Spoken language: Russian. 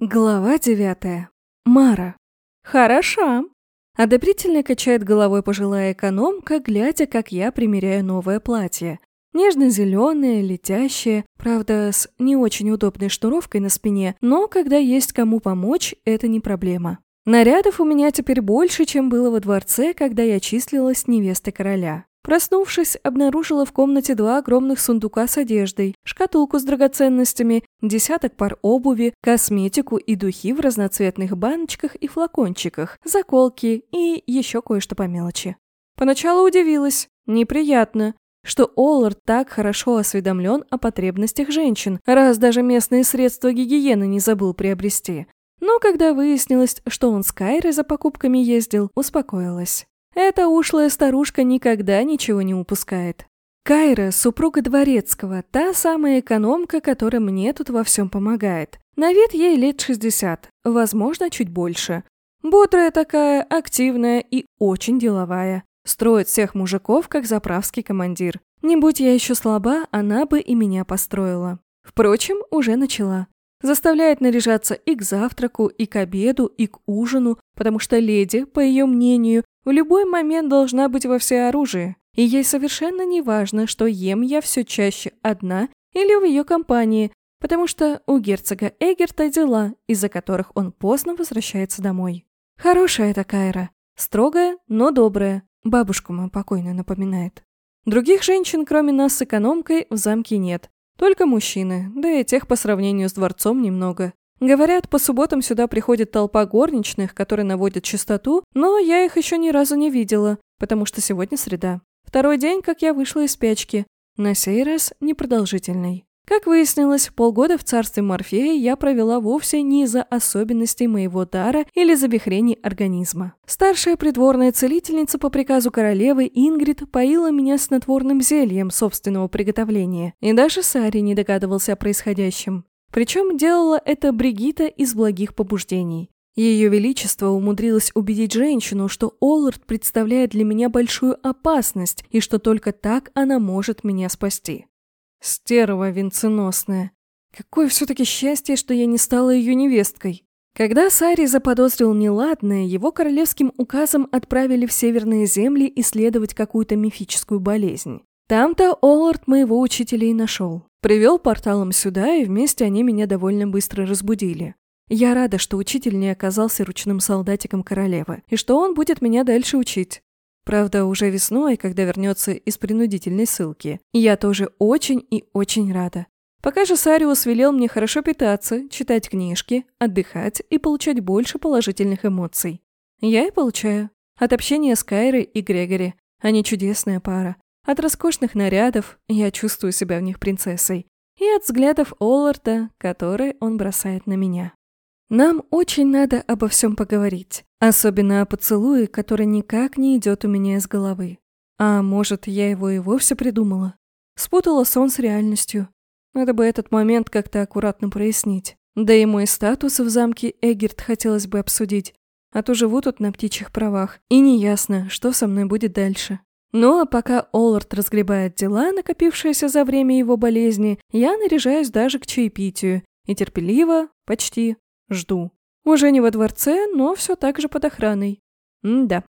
Глава девятая. Мара. Хороша. Одобрительно качает головой пожилая экономка, глядя, как я примеряю новое платье. Нежно-зеленое, летящее, правда, с не очень удобной шнуровкой на спине, но когда есть кому помочь, это не проблема. Нарядов у меня теперь больше, чем было во дворце, когда я числилась невестой короля. Проснувшись, обнаружила в комнате два огромных сундука с одеждой, шкатулку с драгоценностями, десяток пар обуви, косметику и духи в разноцветных баночках и флакончиках, заколки и еще кое-что по мелочи. Поначалу удивилась. Неприятно, что Оллард так хорошо осведомлен о потребностях женщин, раз даже местные средства гигиены не забыл приобрести. Но когда выяснилось, что он с Кайрой за покупками ездил, успокоилась. Эта ушлая старушка никогда ничего не упускает. Кайра – супруга Дворецкого, та самая экономка, которая мне тут во всем помогает. На вид ей лет 60, возможно, чуть больше. Бодрая такая, активная и очень деловая. Строит всех мужиков, как заправский командир. Не будь я еще слаба, она бы и меня построила. Впрочем, уже начала. Заставляет наряжаться и к завтраку, и к обеду, и к ужину, потому что леди, по ее мнению, в любой момент должна быть во всеоружии, и ей совершенно не важно, что ем я все чаще одна или в ее компании, потому что у герцога Эгерта дела, из-за которых он поздно возвращается домой. Хорошая эта Кайра, строгая, но добрая, бабушку мою покойную напоминает. Других женщин, кроме нас с экономкой, в замке нет, только мужчины, да и тех по сравнению с дворцом немного. Говорят, по субботам сюда приходит толпа горничных, которые наводят чистоту, но я их еще ни разу не видела, потому что сегодня среда. Второй день, как я вышла из спячки. На сей раз непродолжительный. Как выяснилось, полгода в царстве Морфея я провела вовсе не из-за особенностей моего дара или забехрений организма. Старшая придворная целительница по приказу королевы Ингрид поила меня снотворным зельем собственного приготовления, и даже Сари не догадывался о происходящем. Причем делала это Бригита из благих побуждений. Ее Величество умудрилось убедить женщину, что Оллард представляет для меня большую опасность и что только так она может меня спасти. Стерва венценосная. Какое все-таки счастье, что я не стала ее невесткой. Когда Сари заподозрил неладное, его королевским указом отправили в северные земли исследовать какую-то мифическую болезнь. Там-то Оллард моего учителя и нашел. Привел порталом сюда, и вместе они меня довольно быстро разбудили. Я рада, что учитель не оказался ручным солдатиком королевы, и что он будет меня дальше учить. Правда, уже весной, когда вернется из принудительной ссылки. Я тоже очень и очень рада. Пока же Сариус велел мне хорошо питаться, читать книжки, отдыхать и получать больше положительных эмоций. Я и получаю. От общения с Кайрой и Грегори. Они чудесная пара. От роскошных нарядов я чувствую себя в них принцессой. И от взглядов Олларда, которые он бросает на меня. Нам очень надо обо всем поговорить. Особенно о поцелуе, который никак не идет у меня из головы. А может, я его и вовсе придумала? Спутала сон с реальностью. Надо бы этот момент как-то аккуратно прояснить. Да и мой статус в замке Эгерт хотелось бы обсудить. А то живу тут на птичьих правах, и неясно, что со мной будет дальше. Ну а пока Оллард разгребает дела, накопившиеся за время его болезни, я наряжаюсь даже к чаепитию и терпеливо, почти, жду. Уже не во дворце, но все так же под охраной. М да,